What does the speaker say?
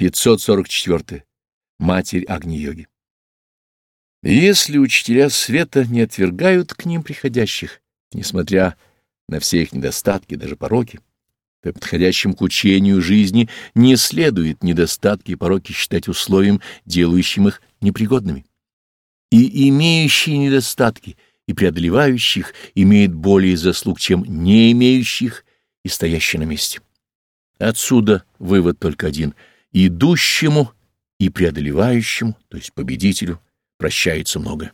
544. Матерь Агни-йоги. Если учителя света не отвергают к ним приходящих, несмотря на все их недостатки, даже пороки, то подходящим к учению жизни не следует недостатки и пороки считать условием, делающим их непригодными. И имеющие недостатки и преодолевающих имеют более заслуг, чем не имеющих и стоящие на месте. Отсюда вывод только один — идущему и преодолевающему, то есть победителю, прощается многое.